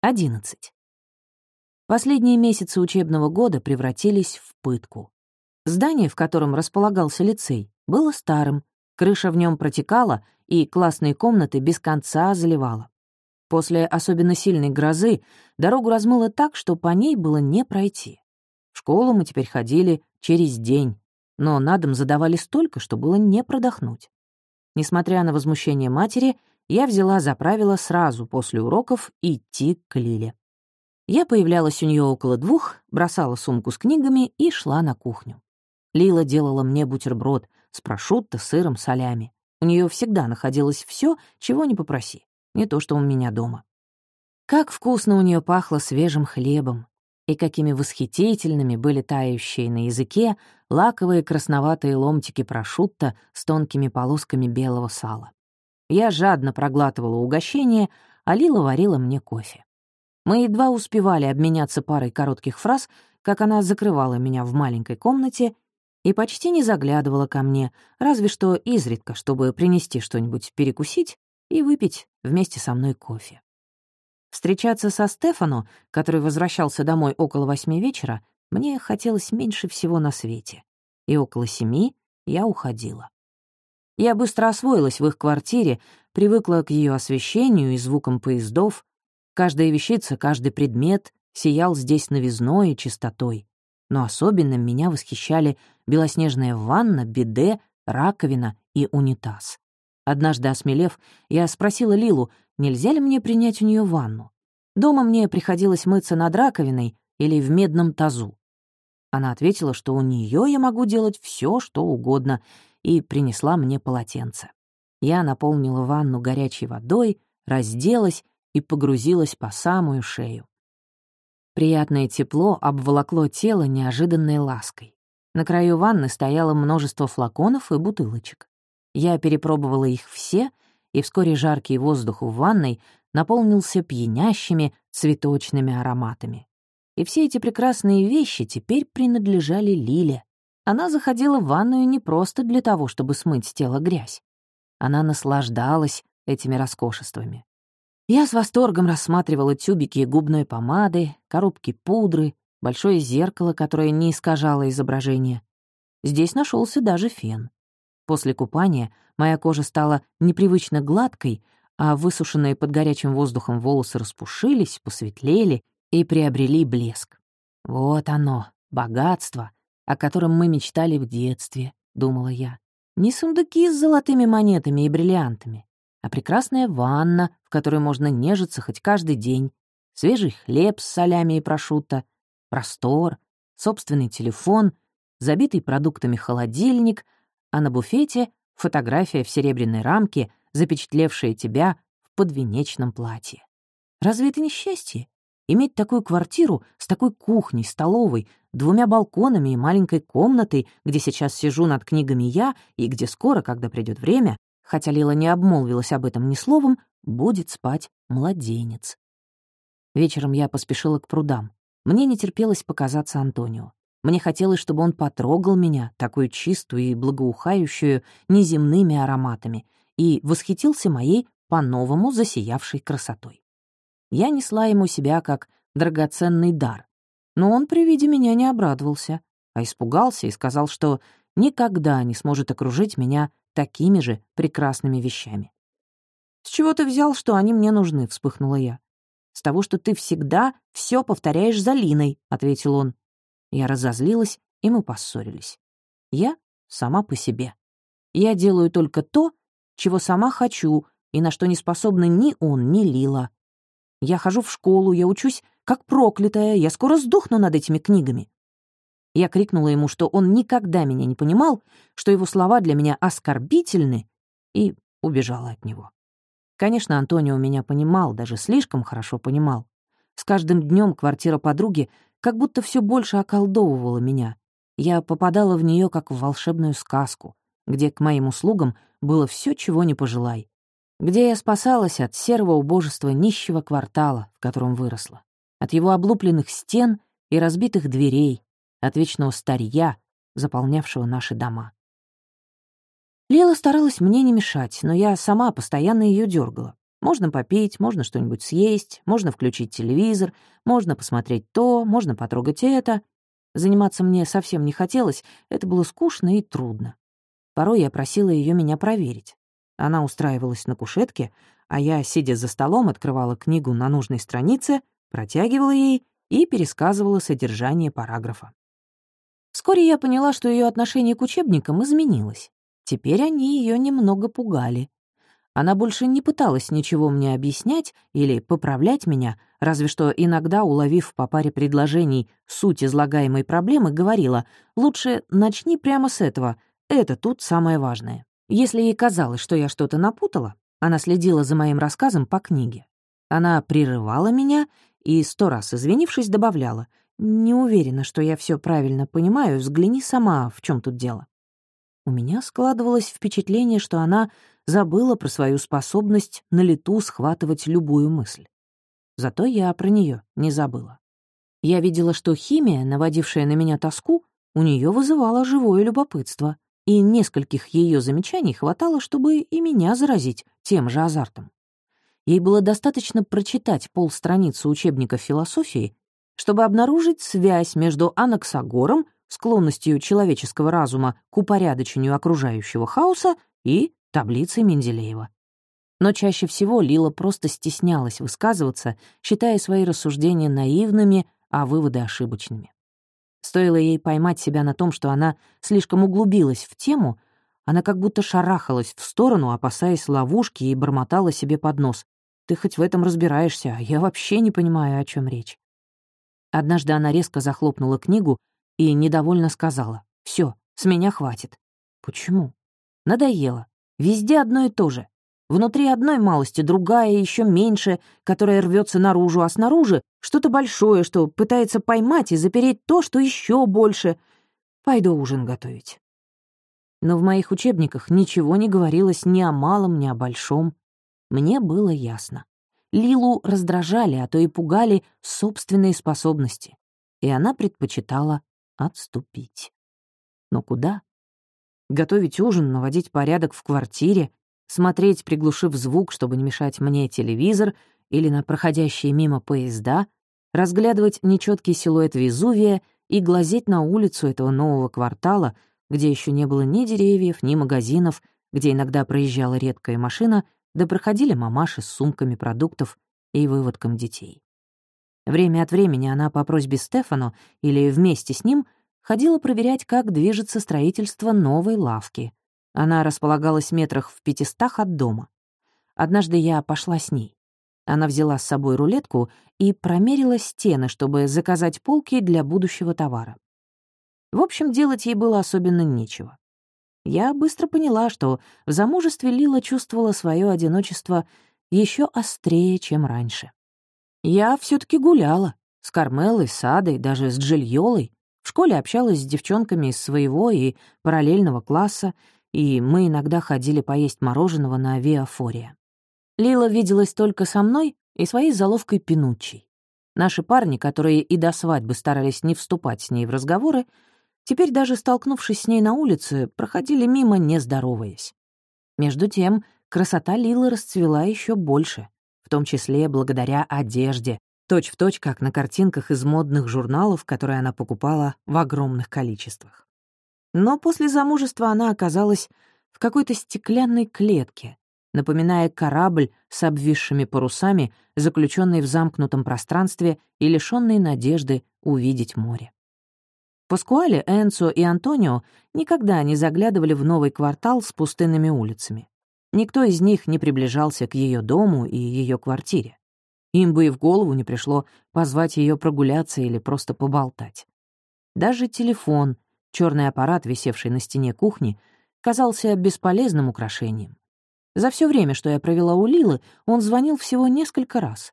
11. Последние месяцы учебного года превратились в пытку. Здание, в котором располагался лицей, было старым, крыша в нем протекала, и классные комнаты без конца заливала. После особенно сильной грозы дорогу размыло так, что по ней было не пройти. В школу мы теперь ходили через день, но на дом задавали столько, что было не продохнуть. Несмотря на возмущение матери, я взяла за правило сразу после уроков идти к Лиле. Я появлялась у нее около двух, бросала сумку с книгами и шла на кухню. Лила делала мне бутерброд с прошутто, сыром, солями. У нее всегда находилось все, чего не попроси, не то что у меня дома. Как вкусно у нее пахло свежим хлебом, и какими восхитительными были тающие на языке лаковые красноватые ломтики прошутто с тонкими полосками белого сала. Я жадно проглатывала угощение, а Лила варила мне кофе. Мы едва успевали обменяться парой коротких фраз, как она закрывала меня в маленькой комнате и почти не заглядывала ко мне, разве что изредка, чтобы принести что-нибудь перекусить и выпить вместе со мной кофе. Встречаться со Стефану, который возвращался домой около восьми вечера, мне хотелось меньше всего на свете. И около семи я уходила. Я быстро освоилась в их квартире, привыкла к ее освещению и звукам поездов. Каждая вещица, каждый предмет сиял здесь новизной и чистотой. Но особенно меня восхищали белоснежная ванна, биде, раковина и унитаз. Однажды осмелев, я спросила Лилу, нельзя ли мне принять у нее ванну. Дома мне приходилось мыться над раковиной или в медном тазу. Она ответила, что у нее я могу делать все, что угодно, и принесла мне полотенце. Я наполнила ванну горячей водой, разделась и погрузилась по самую шею. Приятное тепло обволокло тело неожиданной лаской. На краю ванны стояло множество флаконов и бутылочек. Я перепробовала их все, и вскоре жаркий воздух в ванной наполнился пьянящими цветочными ароматами. И все эти прекрасные вещи теперь принадлежали Лиле. Она заходила в ванную не просто для того, чтобы смыть с тела грязь. Она наслаждалась этими роскошествами. Я с восторгом рассматривала тюбики губной помады, коробки пудры, большое зеркало, которое не искажало изображение. Здесь нашелся даже фен. После купания моя кожа стала непривычно гладкой, а высушенные под горячим воздухом волосы распушились, посветлели и приобрели блеск. Вот оно, богатство, о котором мы мечтали в детстве, — думала я. Не сундуки с золотыми монетами и бриллиантами, а прекрасная ванна, в которой можно нежиться хоть каждый день, свежий хлеб с солями и прошутто, простор, собственный телефон, забитый продуктами холодильник, а на буфете — фотография в серебряной рамке, запечатлевшая тебя в подвенечном платье. Разве это не счастье? Иметь такую квартиру с такой кухней, столовой, двумя балконами и маленькой комнатой, где сейчас сижу над книгами я и где скоро, когда придет время, хотя Лила не обмолвилась об этом ни словом, будет спать младенец. Вечером я поспешила к прудам. Мне не терпелось показаться Антонио. Мне хотелось, чтобы он потрогал меня, такую чистую и благоухающую неземными ароматами, и восхитился моей по-новому засиявшей красотой. Я несла ему себя как драгоценный дар. Но он при виде меня не обрадовался, а испугался и сказал, что никогда не сможет окружить меня такими же прекрасными вещами. «С чего ты взял, что они мне нужны?» — вспыхнула я. «С того, что ты всегда все повторяешь за Линой», — ответил он. Я разозлилась, и мы поссорились. Я сама по себе. Я делаю только то, чего сама хочу, и на что не способны ни он, ни Лила. Я хожу в школу, я учусь как проклятая, я скоро сдохну над этими книгами. Я крикнула ему, что он никогда меня не понимал, что его слова для меня оскорбительны, и убежала от него. Конечно, Антонио меня понимал, даже слишком хорошо понимал. С каждым днем квартира подруги как будто все больше околдовывала меня. Я попадала в нее как в волшебную сказку, где к моим услугам было все, чего не пожелай где я спасалась от серого убожества нищего квартала, в котором выросла, от его облупленных стен и разбитых дверей, от вечного старья, заполнявшего наши дома. Лила старалась мне не мешать, но я сама постоянно ее дергала. Можно попить, можно что-нибудь съесть, можно включить телевизор, можно посмотреть то, можно потрогать это. Заниматься мне совсем не хотелось, это было скучно и трудно. Порой я просила ее меня проверить. Она устраивалась на кушетке, а я, сидя за столом, открывала книгу на нужной странице, протягивала ей и пересказывала содержание параграфа. Вскоре я поняла, что ее отношение к учебникам изменилось. Теперь они ее немного пугали. Она больше не пыталась ничего мне объяснять или поправлять меня, разве что иногда, уловив по паре предложений суть излагаемой проблемы, говорила «Лучше начни прямо с этого, это тут самое важное». Если ей казалось, что я что-то напутала, она следила за моим рассказом по книге. Она прерывала меня и, сто раз извинившись, добавляла «Не уверена, что я все правильно понимаю, взгляни сама, в чем тут дело». У меня складывалось впечатление, что она забыла про свою способность на лету схватывать любую мысль. Зато я про нее не забыла. Я видела, что химия, наводившая на меня тоску, у нее вызывала живое любопытство, и нескольких ее замечаний хватало, чтобы и меня заразить тем же азартом. Ей было достаточно прочитать полстраницы учебника философии, чтобы обнаружить связь между анаксагором, склонностью человеческого разума к упорядочению окружающего хаоса, и таблицей Менделеева. Но чаще всего Лила просто стеснялась высказываться, считая свои рассуждения наивными, а выводы ошибочными. Стоило ей поймать себя на том, что она слишком углубилась в тему, она как будто шарахалась в сторону, опасаясь ловушки, и бормотала себе под нос. «Ты хоть в этом разбираешься, а я вообще не понимаю, о чем речь». Однажды она резко захлопнула книгу и недовольно сказала. «Все, с меня хватит». «Почему?» «Надоело. Везде одно и то же. Внутри одной малости другая, еще меньше, которая рвется наружу, а снаружи что-то большое, что пытается поймать и запереть то, что еще больше. Пойду ужин готовить. Но в моих учебниках ничего не говорилось ни о малом, ни о большом. Мне было ясно. Лилу раздражали, а то и пугали собственные способности, и она предпочитала отступить. Но куда? Готовить ужин, наводить порядок в квартире, смотреть, приглушив звук, чтобы не мешать мне телевизор или на проходящие мимо поезда, разглядывать нечеткий силуэт Везувия и глазеть на улицу этого нового квартала, где еще не было ни деревьев, ни магазинов, где иногда проезжала редкая машина, да проходили мамаши с сумками продуктов и выводком детей. Время от времени она по просьбе Стефану или вместе с ним — ходила проверять, как движется строительство новой лавки. Она располагалась метрах в пятистах от дома. Однажды я пошла с ней. Она взяла с собой рулетку и промерила стены, чтобы заказать полки для будущего товара. В общем, делать ей было особенно нечего. Я быстро поняла, что в замужестве Лила чувствовала свое одиночество еще острее, чем раньше. Я все таки гуляла с Кармелой, с Адой, даже с Джильолой, в школе общалась с девчонками из своего и параллельного класса, и мы иногда ходили поесть мороженого на авиафория. Лила виделась только со мной и своей заловкой Пинуччи. Наши парни, которые и до свадьбы старались не вступать с ней в разговоры, теперь даже столкнувшись с ней на улице, проходили мимо, не здороваясь. Между тем, красота Лилы расцвела еще больше, в том числе благодаря одежде, точь в точь, как на картинках из модных журналов, которые она покупала в огромных количествах. Но после замужества она оказалась в какой-то стеклянной клетке, напоминая корабль с обвисшими парусами, заключенный в замкнутом пространстве и лишённый надежды увидеть море. Паскуале, Энцо и Антонио никогда не заглядывали в новый квартал с пустынными улицами. Никто из них не приближался к ее дому и ее квартире. Им бы и в голову не пришло позвать ее прогуляться или просто поболтать. Даже телефон, черный аппарат, висевший на стене кухни, казался бесполезным украшением. За все время, что я провела у Лилы, он звонил всего несколько раз.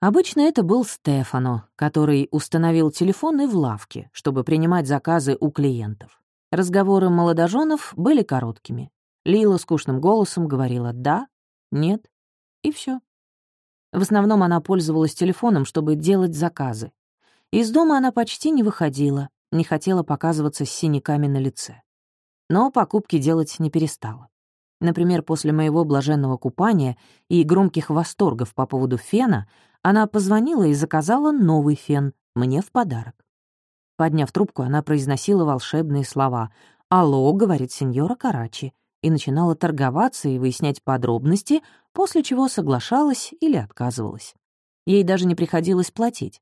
Обычно это был Стефано, который установил телефоны в лавке, чтобы принимать заказы у клиентов. Разговоры молодоженов были короткими. Лила скучным голосом говорила «да», «нет» и все. В основном она пользовалась телефоном, чтобы делать заказы. Из дома она почти не выходила, не хотела показываться с синяками на лице. Но покупки делать не перестала. Например, после моего блаженного купания и громких восторгов по поводу фена она позвонила и заказала новый фен мне в подарок. Подняв трубку, она произносила волшебные слова. «Алло», — говорит сеньора Карачи, и начинала торговаться и выяснять подробности, после чего соглашалась или отказывалась. Ей даже не приходилось платить.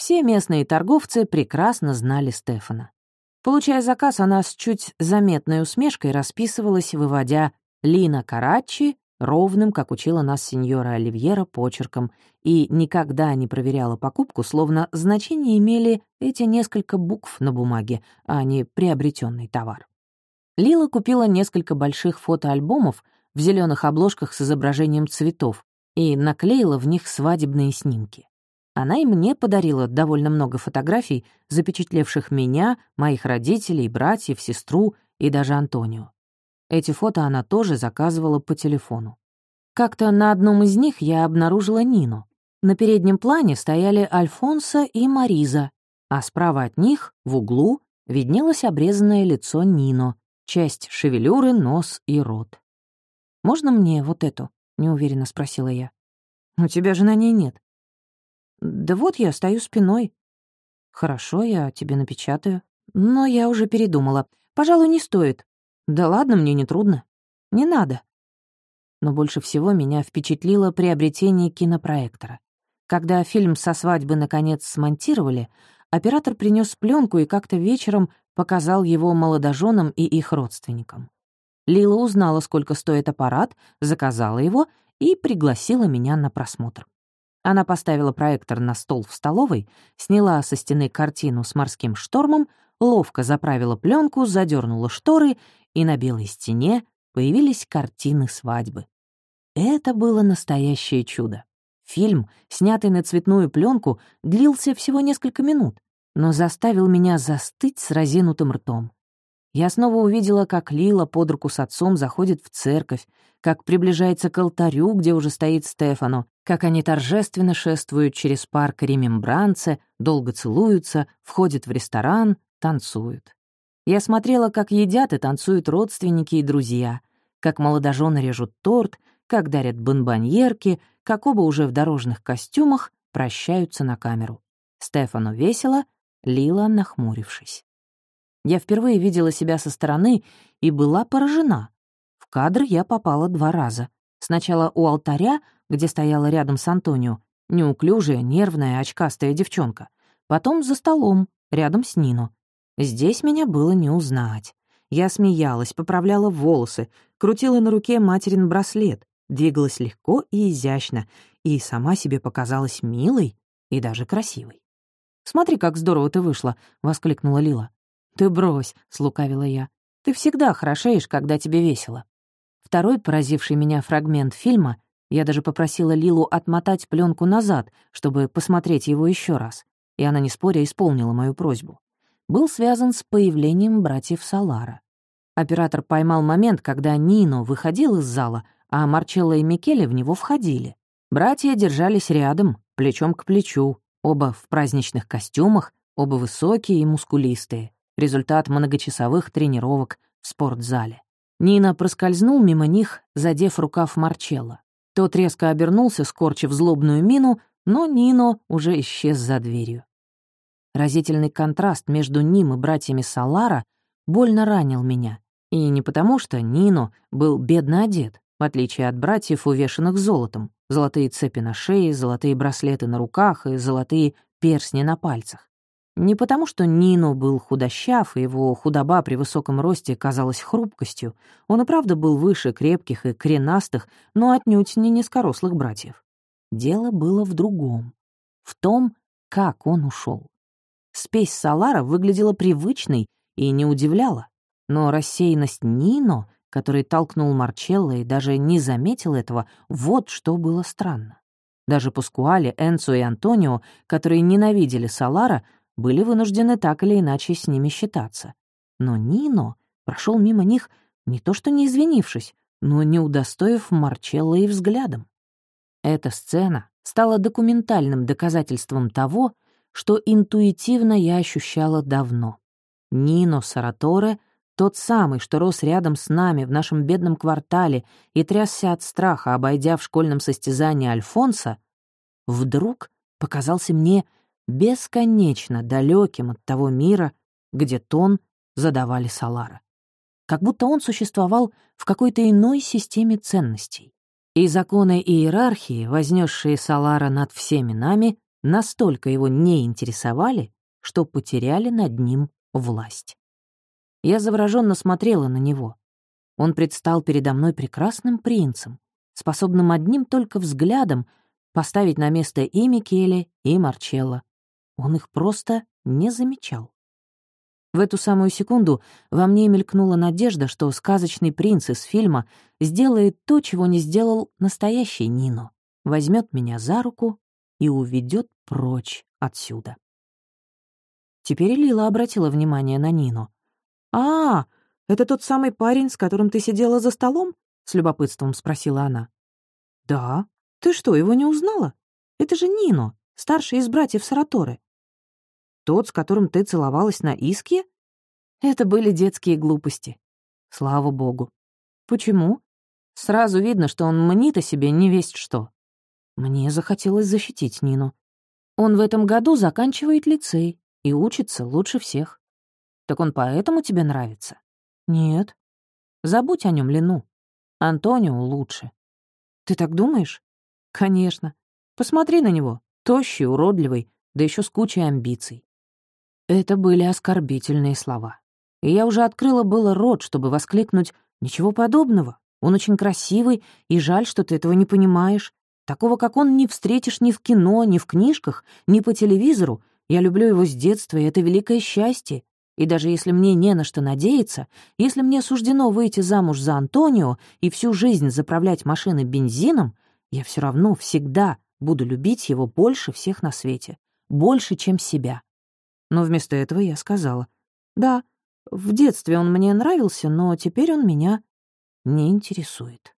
Все местные торговцы прекрасно знали Стефана. Получая заказ, она с чуть заметной усмешкой расписывалась, выводя «Лина Карачи» ровным, как учила нас сеньора Оливьера, почерком, и никогда не проверяла покупку, словно значение имели эти несколько букв на бумаге, а не приобретенный товар. Лила купила несколько больших фотоальбомов в зеленых обложках с изображением цветов и наклеила в них свадебные снимки. Она и мне подарила довольно много фотографий, запечатлевших меня, моих родителей, братьев, сестру и даже Антонио. Эти фото она тоже заказывала по телефону. Как-то на одном из них я обнаружила Нину. На переднем плане стояли Альфонсо и Мариза, а справа от них, в углу, виднелось обрезанное лицо Нино, часть шевелюры, нос и рот. «Можно мне вот эту?» — неуверенно спросила я. «У тебя же на ней нет». «Да вот я стою спиной». «Хорошо, я тебе напечатаю». Но я уже передумала. «Пожалуй, не стоит. «Да ладно, мне не трудно. Не надо». Но больше всего меня впечатлило приобретение кинопроектора. Когда фильм со свадьбы наконец смонтировали, оператор принес пленку и как-то вечером показал его молодоженам и их родственникам. Лила узнала, сколько стоит аппарат, заказала его и пригласила меня на просмотр. Она поставила проектор на стол в столовой, сняла со стены картину с морским штормом, ловко заправила пленку, задернула шторы и на белой стене появились картины свадьбы. Это было настоящее чудо. Фильм, снятый на цветную пленку, длился всего несколько минут, но заставил меня застыть с разинутым ртом. Я снова увидела, как Лила под руку с отцом заходит в церковь, как приближается к алтарю, где уже стоит Стефано, как они торжественно шествуют через парк Римембранце, долго целуются, входят в ресторан, танцуют. Я смотрела, как едят и танцуют родственники и друзья, как молодожены режут торт, как дарят бонбоньерки, как оба уже в дорожных костюмах прощаются на камеру. Стефану весело, Лила нахмурившись. Я впервые видела себя со стороны и была поражена. В кадр я попала два раза. Сначала у алтаря, где стояла рядом с Антонио, неуклюжая, нервная, очкастая девчонка. Потом за столом, рядом с Нино. Здесь меня было не узнать. Я смеялась, поправляла волосы, крутила на руке материн браслет, двигалась легко и изящно, и сама себе показалась милой и даже красивой. «Смотри, как здорово ты вышла!» — воскликнула Лила. «Ты брось!» — слукавила я. «Ты всегда хорошеешь, когда тебе весело». Второй, поразивший меня фрагмент фильма, я даже попросила Лилу отмотать пленку назад, чтобы посмотреть его еще раз, и она, не споря, исполнила мою просьбу был связан с появлением братьев Салара. Оператор поймал момент, когда Нино выходил из зала, а Марчелло и Микеле в него входили. Братья держались рядом, плечом к плечу, оба в праздничных костюмах, оба высокие и мускулистые. Результат многочасовых тренировок в спортзале. Нина проскользнул мимо них, задев рукав Марчелло. Тот резко обернулся, скорчив злобную мину, но Нино уже исчез за дверью. Разительный контраст между ним и братьями Салара больно ранил меня. И не потому, что Нино был бедно одет, в отличие от братьев, увешанных золотом. Золотые цепи на шее, золотые браслеты на руках и золотые перстни на пальцах. Не потому, что Нино был худощав, и его худоба при высоком росте казалась хрупкостью. Он и правда был выше крепких и коренастых, но отнюдь не низкорослых братьев. Дело было в другом. В том, как он ушел. Спесь Салара выглядела привычной и не удивляла. Но рассеянность Нино, который толкнул Марчелло и даже не заметил этого, вот что было странно. Даже Пускуале, Энцо и Антонио, которые ненавидели Салара, были вынуждены так или иначе с ними считаться. Но Нино прошел мимо них не то что не извинившись, но не удостоив Марчелло и взглядом. Эта сцена стала документальным доказательством того, что интуитивно я ощущала давно. Нино Сараторе тот самый, что рос рядом с нами в нашем бедном квартале и трясся от страха, обойдя в школьном состязании Альфонса, вдруг показался мне бесконечно далеким от того мира, где тон задавали Салара. Как будто он существовал в какой-то иной системе ценностей. И законы иерархии, вознесшие Салара над всеми нами, настолько его не интересовали, что потеряли над ним власть. Я завороженно смотрела на него. Он предстал передо мной прекрасным принцем, способным одним только взглядом поставить на место и Микеле, и Марчелло. Он их просто не замечал. В эту самую секунду во мне мелькнула надежда, что сказочный принц из фильма сделает то, чего не сделал настоящий Нино, возьмет меня за руку и уведет прочь отсюда. Теперь Лила обратила внимание на Нину. «А, это тот самый парень, с которым ты сидела за столом?» — с любопытством спросила она. «Да. Ты что, его не узнала? Это же Нино, старший из братьев Сараторы. Тот, с которым ты целовалась на Иске? Это были детские глупости. Слава богу. Почему? Сразу видно, что он мнит о себе не весть что. Мне захотелось защитить Нину. Он в этом году заканчивает лицей и учится лучше всех. Так он поэтому тебе нравится? Нет. Забудь о нем, Лину. Антонио лучше. Ты так думаешь? Конечно. Посмотри на него. Тощий, уродливый, да еще с кучей амбиций. Это были оскорбительные слова. И я уже открыла было рот, чтобы воскликнуть «Ничего подобного. Он очень красивый, и жаль, что ты этого не понимаешь. Такого, как он, не встретишь ни в кино, ни в книжках, ни по телевизору. Я люблю его с детства, и это великое счастье. И даже если мне не на что надеяться, если мне суждено выйти замуж за Антонио и всю жизнь заправлять машины бензином, я все равно всегда буду любить его больше всех на свете, больше, чем себя. Но вместо этого я сказала, «Да, в детстве он мне нравился, но теперь он меня не интересует».